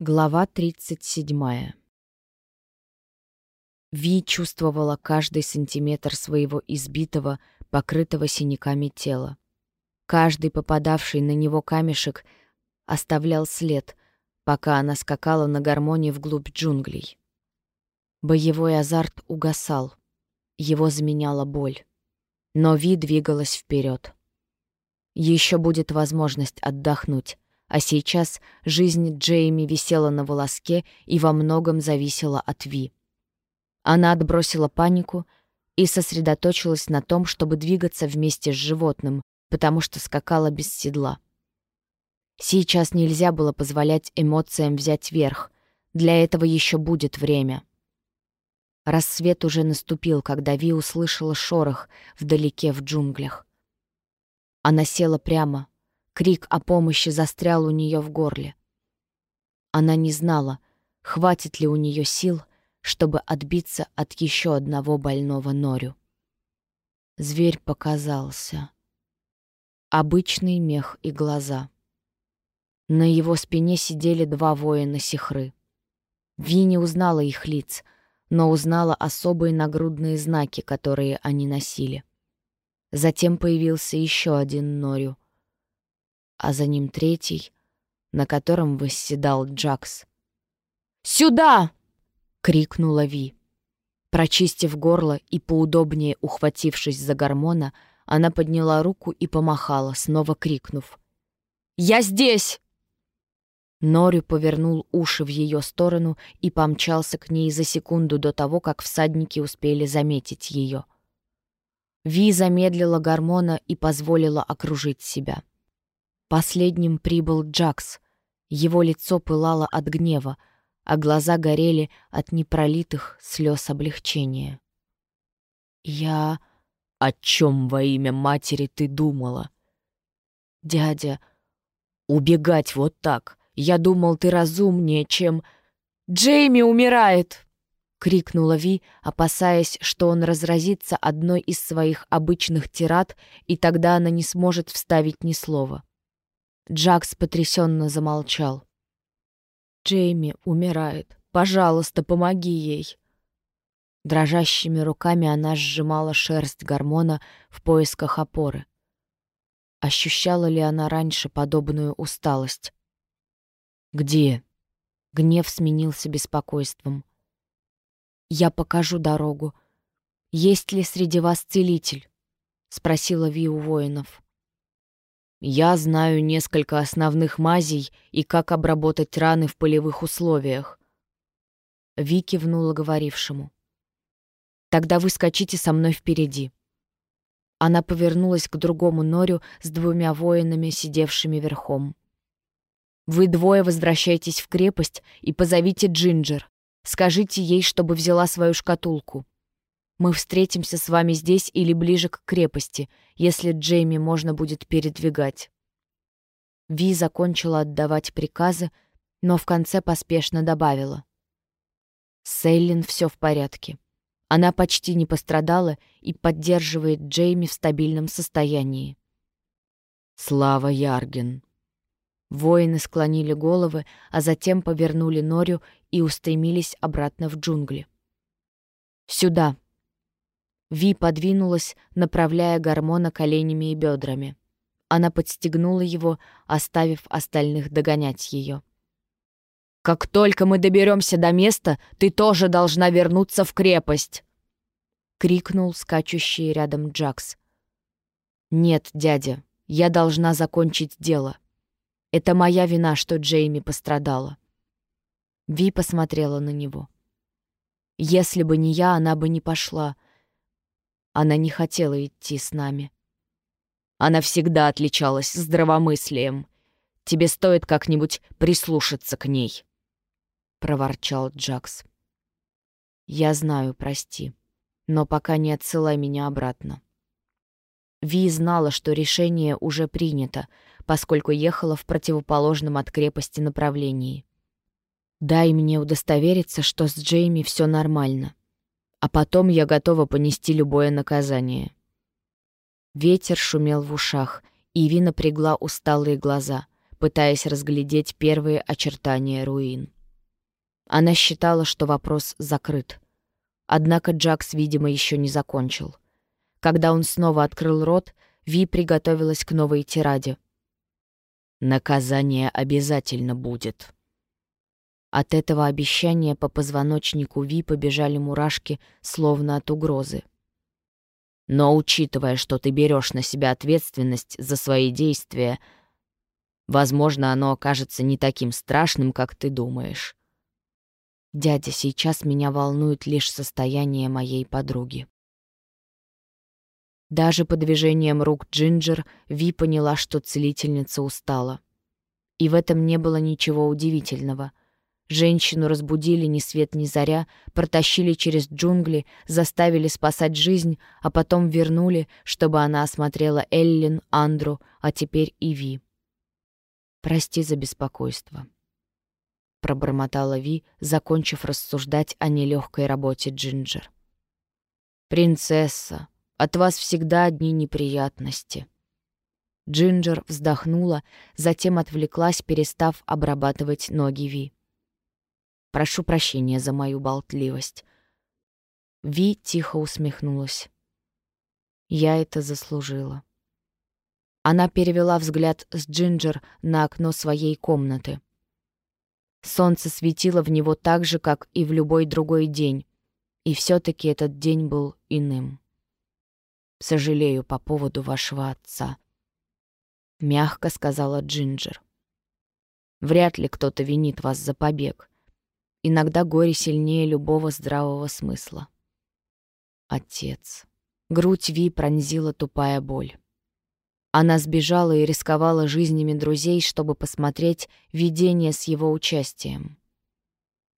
Глава 37. Ви чувствовала каждый сантиметр своего избитого, покрытого синяками тела. Каждый попадавший на него камешек оставлял след, пока она скакала на гармонии вглубь джунглей. Боевой азарт угасал, его заменяла боль. Но Ви двигалась вперед. Еще будет возможность отдохнуть, а сейчас жизнь Джейми висела на волоске и во многом зависела от Ви. Она отбросила панику и сосредоточилась на том, чтобы двигаться вместе с животным, потому что скакала без седла. Сейчас нельзя было позволять эмоциям взять верх. Для этого еще будет время. Рассвет уже наступил, когда Ви услышала шорох вдалеке в джунглях. Она села прямо, Крик о помощи застрял у нее в горле. Она не знала, хватит ли у нее сил, чтобы отбиться от еще одного больного норю. Зверь показался. Обычный мех и глаза. На его спине сидели два воина сихры. Ви не узнала их лиц, но узнала особые нагрудные знаки, которые они носили. Затем появился еще один норю — а за ним третий, на котором восседал Джакс. «Сюда!» — крикнула Ви. Прочистив горло и поудобнее ухватившись за гормона, она подняла руку и помахала, снова крикнув. «Я здесь!» Норю повернул уши в ее сторону и помчался к ней за секунду до того, как всадники успели заметить ее. Ви замедлила гормона и позволила окружить себя. Последним прибыл Джакс. Его лицо пылало от гнева, а глаза горели от непролитых слез облегчения. «Я... О чем во имя матери ты думала?» «Дядя, убегать вот так. Я думал, ты разумнее, чем...» «Джейми умирает!» — крикнула Ви, опасаясь, что он разразится одной из своих обычных тират, и тогда она не сможет вставить ни слова. Джакс потрясенно замолчал. «Джейми умирает. Пожалуйста, помоги ей». Дрожащими руками она сжимала шерсть гормона в поисках опоры. Ощущала ли она раньше подобную усталость? «Где?» Гнев сменился беспокойством. «Я покажу дорогу. Есть ли среди вас целитель?» — спросила Ви у воинов. Я знаю несколько основных мазей и как обработать раны в полевых условиях. Ви кивнула говорившему. «Тогда вы скачите со мной впереди». Она повернулась к другому норю с двумя воинами, сидевшими верхом. «Вы двое возвращайтесь в крепость и позовите Джинджер. Скажите ей, чтобы взяла свою шкатулку. Мы встретимся с вами здесь или ближе к крепости, если Джейми можно будет передвигать». Ви закончила отдавать приказы, но в конце поспешно добавила. С Эйлин все в порядке. Она почти не пострадала и поддерживает Джейми в стабильном состоянии. «Слава Ярген!» Воины склонили головы, а затем повернули Норю и устремились обратно в джунгли. «Сюда!» Ви подвинулась, направляя гормона коленями и бедрами. Она подстегнула его, оставив остальных догонять ее. «Как только мы доберемся до места, ты тоже должна вернуться в крепость!» — крикнул скачущий рядом Джакс. «Нет, дядя, я должна закончить дело. Это моя вина, что Джейми пострадала». Ви посмотрела на него. «Если бы не я, она бы не пошла», она не хотела идти с нами. Она всегда отличалась здравомыслием. Тебе стоит как-нибудь прислушаться к ней», — проворчал Джакс. «Я знаю, прости, но пока не отсылай меня обратно». Ви знала, что решение уже принято, поскольку ехала в противоположном от крепости направлении. «Дай мне удостовериться, что с Джейми все нормально а потом я готова понести любое наказание. Ветер шумел в ушах, и Ви напрягла усталые глаза, пытаясь разглядеть первые очертания руин. Она считала, что вопрос закрыт. Однако Джакс, видимо, еще не закончил. Когда он снова открыл рот, Ви приготовилась к новой тираде. «Наказание обязательно будет». От этого обещания по позвоночнику Ви побежали мурашки, словно от угрозы. «Но учитывая, что ты берешь на себя ответственность за свои действия, возможно, оно окажется не таким страшным, как ты думаешь. Дядя, сейчас меня волнует лишь состояние моей подруги. Даже по движениям рук Джинджер Ви поняла, что целительница устала. И в этом не было ничего удивительного. Женщину разбудили ни свет ни заря, протащили через джунгли, заставили спасать жизнь, а потом вернули, чтобы она осмотрела Эллин, Андру, а теперь и Ви. «Прости за беспокойство», — пробормотала Ви, закончив рассуждать о нелегкой работе Джинджер. «Принцесса, от вас всегда одни неприятности». Джинджер вздохнула, затем отвлеклась, перестав обрабатывать ноги Ви. «Прошу прощения за мою болтливость». Ви тихо усмехнулась. «Я это заслужила». Она перевела взгляд с Джинджер на окно своей комнаты. Солнце светило в него так же, как и в любой другой день, и все-таки этот день был иным. «Сожалею по поводу вашего отца», — мягко сказала Джинджер. «Вряд ли кто-то винит вас за побег. Иногда горе сильнее любого здравого смысла». Отец. Грудь Ви пронзила тупая боль. Она сбежала и рисковала жизнями друзей, чтобы посмотреть видение с его участием.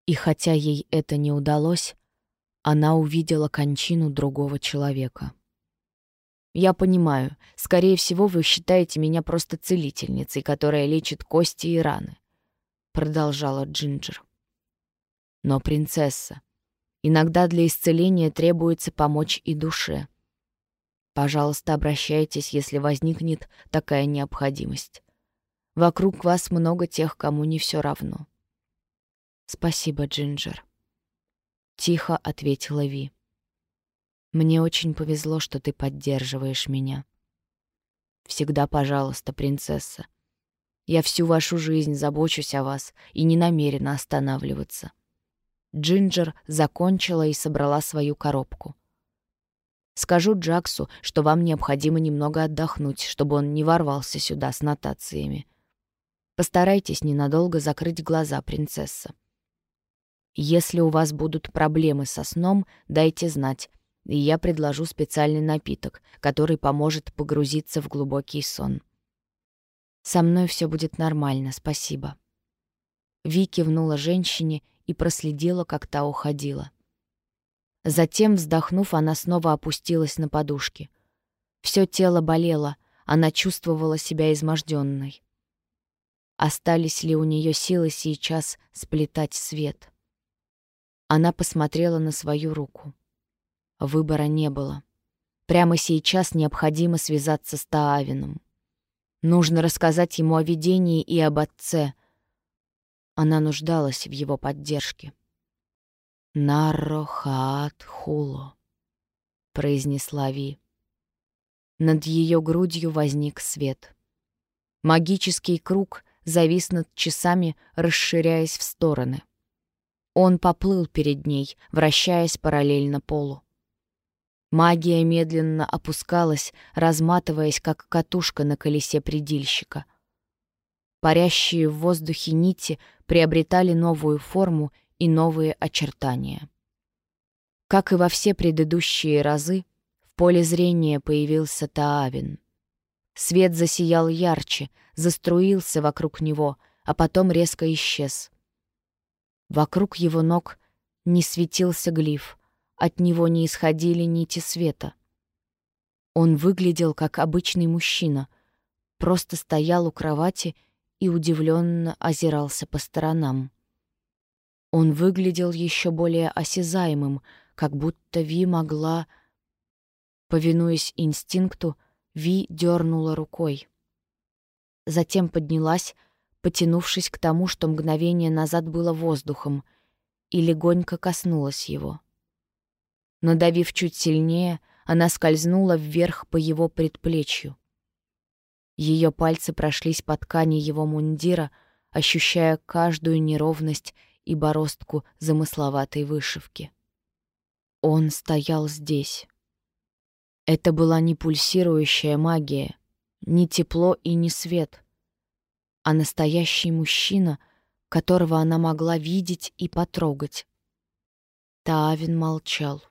И хотя ей это не удалось, она увидела кончину другого человека. «Я понимаю, скорее всего, вы считаете меня просто целительницей, которая лечит кости и раны», — продолжала Джинджер. «Но, принцесса, иногда для исцеления требуется помочь и душе. Пожалуйста, обращайтесь, если возникнет такая необходимость. Вокруг вас много тех, кому не все равно. Спасибо, Джинджер. Тихо ответила Ви. Мне очень повезло, что ты поддерживаешь меня. Всегда, пожалуйста, принцесса. Я всю вашу жизнь забочусь о вас и не намерена останавливаться. Джинджер закончила и собрала свою коробку. Скажу Джаксу, что вам необходимо немного отдохнуть, чтобы он не ворвался сюда с нотациями. Постарайтесь ненадолго закрыть глаза, принцесса. Если у вас будут проблемы со сном, дайте знать, и я предложу специальный напиток, который поможет погрузиться в глубокий сон. Со мной все будет нормально, спасибо. Ви кивнула женщине и проследила, как та уходила. Затем, вздохнув, она снова опустилась на подушки. Все тело болело, она чувствовала себя изможденной. Остались ли у нее силы сейчас сплетать свет? Она посмотрела на свою руку. Выбора не было. Прямо сейчас необходимо связаться с Таавином. Нужно рассказать ему о видении и об отце. Она нуждалась в его поддержке. «Наррохаат хуло», — произнесла Ви. Над ее грудью возник свет. Магический круг завис над часами, расширяясь в стороны. Он поплыл перед ней, вращаясь параллельно полу. Магия медленно опускалась, разматываясь, как катушка на колесе предильщика. Парящие в воздухе нити приобретали новую форму и новые очертания. Как и во все предыдущие разы, в поле зрения появился Таавин. Свет засиял ярче, заструился вокруг него, а потом резко исчез. Вокруг его ног не светился глиф, от него не исходили нити света. Он выглядел как обычный мужчина, просто стоял у кровати и удивленно озирался по сторонам. Он выглядел еще более осязаемым, как будто Ви могла... Повинуясь инстинкту, Ви дернула рукой. Затем поднялась, потянувшись к тому, что мгновение назад было воздухом, и легонько коснулась его. Надавив чуть сильнее, она скользнула вверх по его предплечью. Ее пальцы прошлись по ткани его мундира, ощущая каждую неровность и бороздку замысловатой вышивки. Он стоял здесь. Это была не пульсирующая магия, не тепло и не свет, а настоящий мужчина, которого она могла видеть и потрогать. Таавин молчал.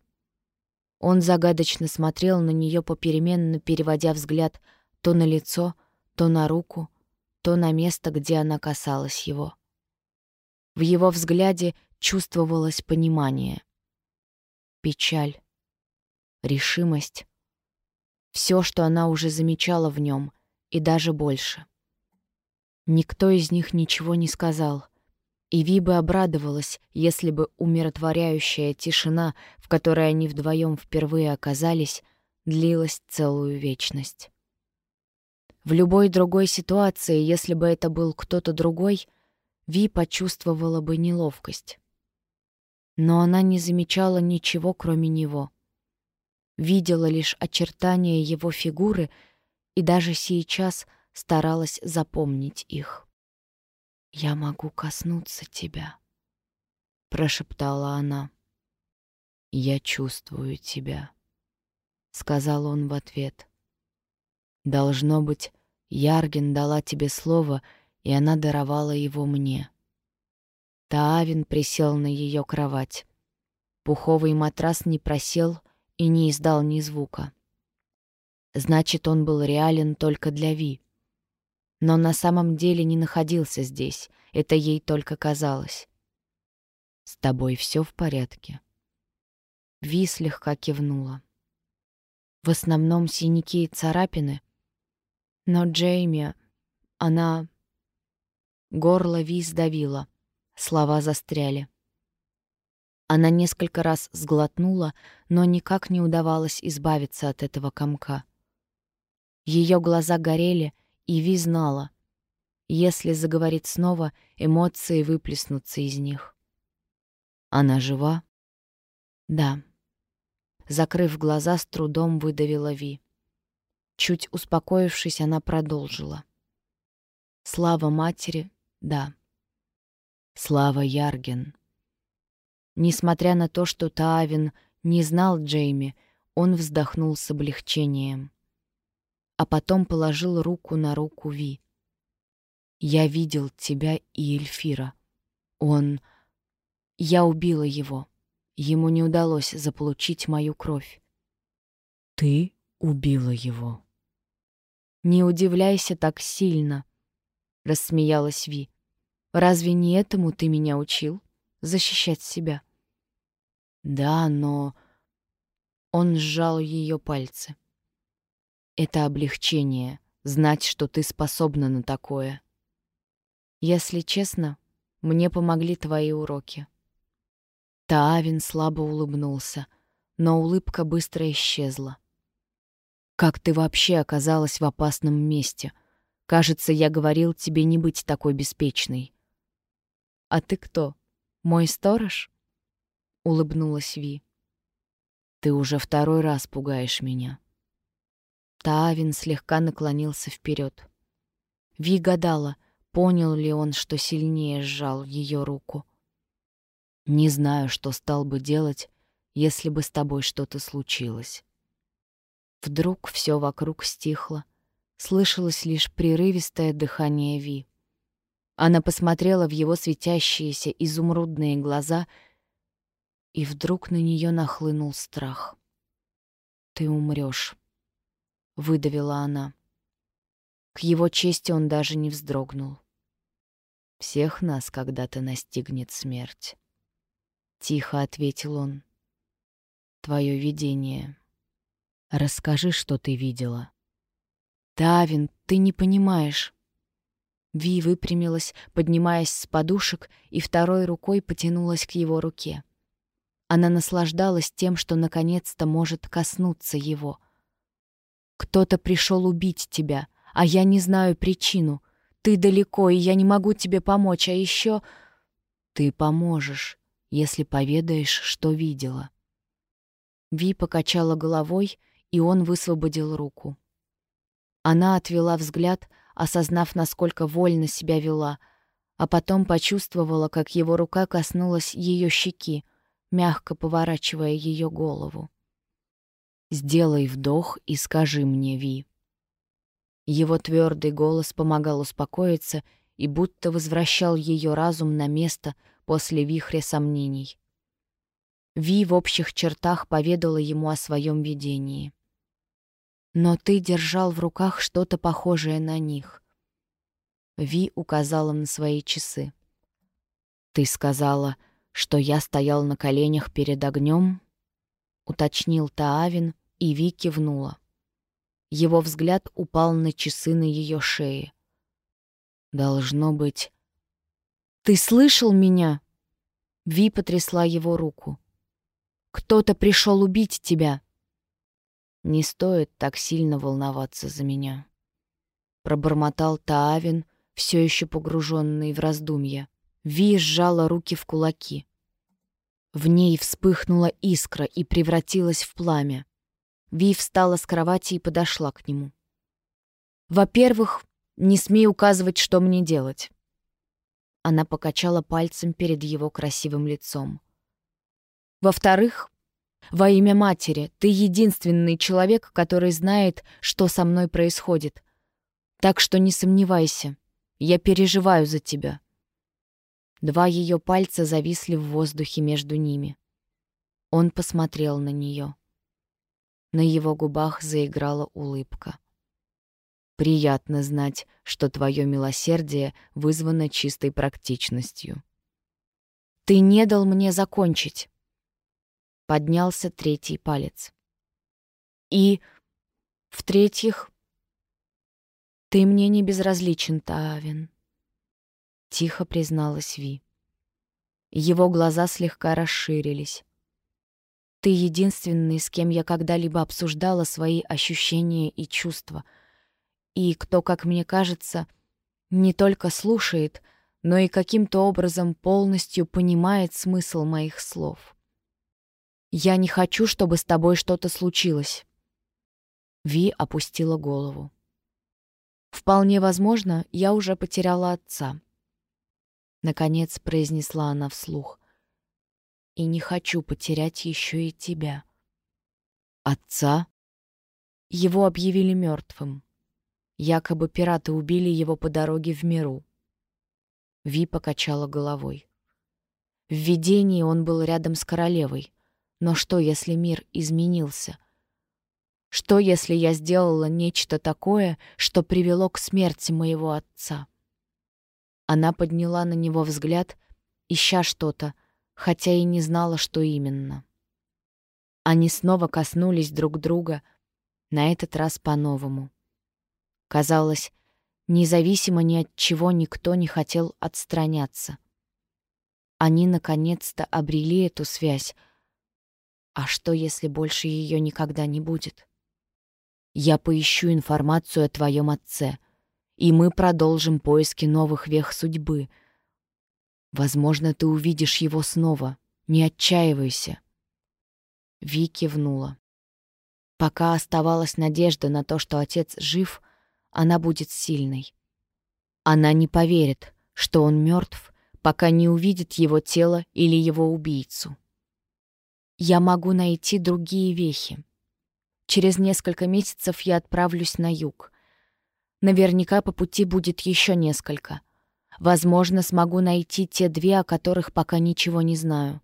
Он загадочно смотрел на нее попеременно, переводя взгляд то на лицо, то на руку, то на место, где она касалась его. В его взгляде чувствовалось понимание. Печаль, решимость. Все, что она уже замечала в нем, и даже больше. Никто из них ничего не сказал. И Ви бы обрадовалась, если бы умиротворяющая тишина, в которой они вдвоем впервые оказались, длилась целую вечность. В любой другой ситуации, если бы это был кто-то другой, Ви почувствовала бы неловкость. Но она не замечала ничего, кроме него. Видела лишь очертания его фигуры и даже сейчас старалась запомнить их. «Я могу коснуться тебя», — прошептала она. «Я чувствую тебя», — сказал он в ответ. «Должно быть, Ярген дала тебе слово, и она даровала его мне». Таавин присел на ее кровать. Пуховый матрас не просел и не издал ни звука. Значит, он был реален только для Ви но на самом деле не находился здесь, это ей только казалось. «С тобой все в порядке?» Ви слегка кивнула. В основном синяки и царапины, но Джейми, она... Горло Ви сдавило, слова застряли. Она несколько раз сглотнула, но никак не удавалось избавиться от этого комка. Ее глаза горели, и Ви знала, если заговорит снова, эмоции выплеснутся из них. Она жива? Да. Закрыв глаза, с трудом выдавила Ви. Чуть успокоившись, она продолжила. Слава матери, да. Слава Ярген. Несмотря на то, что Таавин не знал Джейми, он вздохнул с облегчением а потом положил руку на руку Ви. «Я видел тебя и Эльфира. Он... Я убила его. Ему не удалось заполучить мою кровь». «Ты убила его?» «Не удивляйся так сильно», — рассмеялась Ви. «Разве не этому ты меня учил? Защищать себя?» «Да, но...» Он сжал ее пальцы. Это облегчение — знать, что ты способна на такое. Если честно, мне помогли твои уроки. Таавин слабо улыбнулся, но улыбка быстро исчезла. «Как ты вообще оказалась в опасном месте? Кажется, я говорил тебе не быть такой беспечной». «А ты кто? Мой сторож?» — улыбнулась Ви. «Ты уже второй раз пугаешь меня». Таавин слегка наклонился вперед. Ви гадала, понял ли он, что сильнее сжал ее руку. «Не знаю, что стал бы делать, если бы с тобой что-то случилось». Вдруг все вокруг стихло. Слышалось лишь прерывистое дыхание Ви. Она посмотрела в его светящиеся изумрудные глаза, и вдруг на нее нахлынул страх. «Ты умрешь выдавила она. К его чести он даже не вздрогнул. «Всех нас когда-то настигнет смерть», — тихо ответил он. «Твое видение. Расскажи, что ты видела». «Тавин, ты не понимаешь». Ви выпрямилась, поднимаясь с подушек, и второй рукой потянулась к его руке. Она наслаждалась тем, что наконец-то может коснуться его — кто-то пришел убить тебя, а я не знаю причину. Ты далеко, и я не могу тебе помочь, а еще ты поможешь, если поведаешь, что видела. Ви покачала головой, и он высвободил руку. Она отвела взгляд, осознав, насколько вольно себя вела, а потом почувствовала, как его рука коснулась ее щеки, мягко поворачивая ее голову. «Сделай вдох и скажи мне, Ви». Его твердый голос помогал успокоиться и будто возвращал ее разум на место после вихря сомнений. Ви в общих чертах поведала ему о своем видении. «Но ты держал в руках что-то похожее на них». Ви указала на свои часы. «Ты сказала, что я стоял на коленях перед огнем?» — уточнил Таавин, и Ви кивнула. Его взгляд упал на часы на ее шее. «Должно быть...» «Ты слышал меня?» Ви потрясла его руку. «Кто-то пришел убить тебя!» «Не стоит так сильно волноваться за меня», — пробормотал Таавин, все еще погруженный в раздумья. Ви сжала руки в кулаки. В ней вспыхнула искра и превратилась в пламя. Ви встала с кровати и подошла к нему. «Во-первых, не смей указывать, что мне делать». Она покачала пальцем перед его красивым лицом. «Во-вторых, во имя матери, ты единственный человек, который знает, что со мной происходит. Так что не сомневайся, я переживаю за тебя». Два ее пальца зависли в воздухе между ними. Он посмотрел на нее. На его губах заиграла улыбка. «Приятно знать, что твое милосердие вызвано чистой практичностью». «Ты не дал мне закончить!» Поднялся третий палец. «И, в-третьих, ты мне не безразличен, Таавин». — тихо призналась Ви. Его глаза слегка расширились. «Ты единственный, с кем я когда-либо обсуждала свои ощущения и чувства. И кто, как мне кажется, не только слушает, но и каким-то образом полностью понимает смысл моих слов. Я не хочу, чтобы с тобой что-то случилось». Ви опустила голову. «Вполне возможно, я уже потеряла отца. Наконец произнесла она вслух. «И не хочу потерять еще и тебя». «Отца?» Его объявили мертвым. Якобы пираты убили его по дороге в миру. Ви покачала головой. В видении он был рядом с королевой. Но что, если мир изменился? Что, если я сделала нечто такое, что привело к смерти моего отца? Она подняла на него взгляд, ища что-то, хотя и не знала, что именно. Они снова коснулись друг друга, на этот раз по-новому. Казалось, независимо ни от чего никто не хотел отстраняться. Они наконец-то обрели эту связь. А что, если больше ее никогда не будет? Я поищу информацию о твоем отце — и мы продолжим поиски новых вех судьбы. Возможно, ты увидишь его снова. Не отчаивайся. Ви кивнула. Пока оставалась надежда на то, что отец жив, она будет сильной. Она не поверит, что он мертв, пока не увидит его тело или его убийцу. Я могу найти другие вехи. Через несколько месяцев я отправлюсь на юг — Наверняка по пути будет еще несколько. Возможно, смогу найти те две, о которых пока ничего не знаю.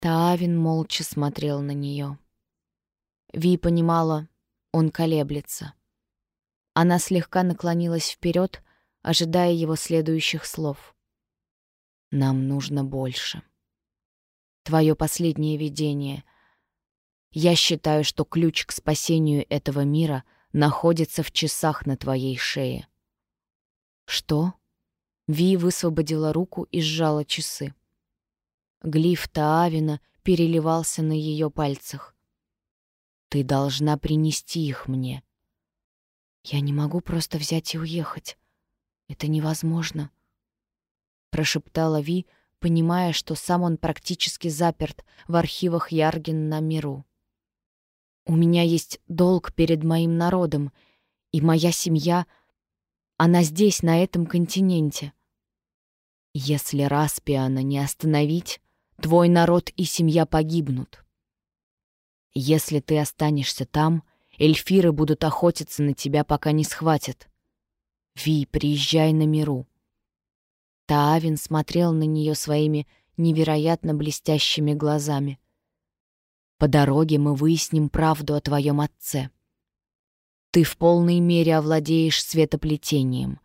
Таавин молча смотрел на нее. Ви понимала, он колеблется. Она слегка наклонилась вперед, ожидая его следующих слов. «Нам нужно больше. Твое последнее видение. Я считаю, что ключ к спасению этого мира — находится в часах на твоей шее». «Что?» Ви высвободила руку и сжала часы. Глиф Таавина переливался на ее пальцах. «Ты должна принести их мне». «Я не могу просто взять и уехать». «Это невозможно», — прошептала Ви, понимая, что сам он практически заперт в архивах Ярген на миру. «У меня есть долг перед моим народом, и моя семья, она здесь, на этом континенте. Если Распиана не остановить, твой народ и семья погибнут. Если ты останешься там, эльфиры будут охотиться на тебя, пока не схватят. Ви, приезжай на миру. Таавин смотрел на нее своими невероятно блестящими глазами. «По дороге мы выясним правду о твоем отце. Ты в полной мере овладеешь светоплетением,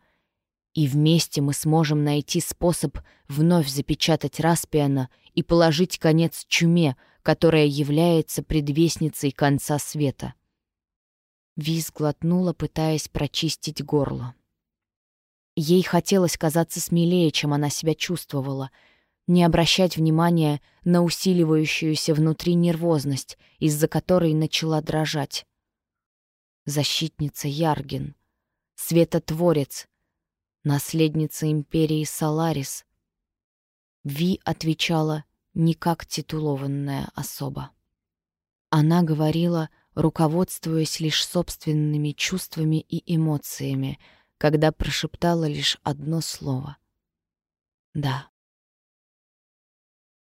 и вместе мы сможем найти способ вновь запечатать Распиана и положить конец чуме, которая является предвестницей конца света». Виз глотнула, пытаясь прочистить горло. Ей хотелось казаться смелее, чем она себя чувствовала, не обращать внимания на усиливающуюся внутри нервозность, из-за которой начала дрожать. Защитница Яргин, светотворец, наследница империи Саларис. Ви отвечала не как титулованная особа. Она говорила, руководствуясь лишь собственными чувствами и эмоциями — когда прошептала лишь одно слово. «Да».